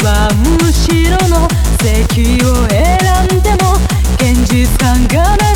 はむしろの席を選んでも現実感がない。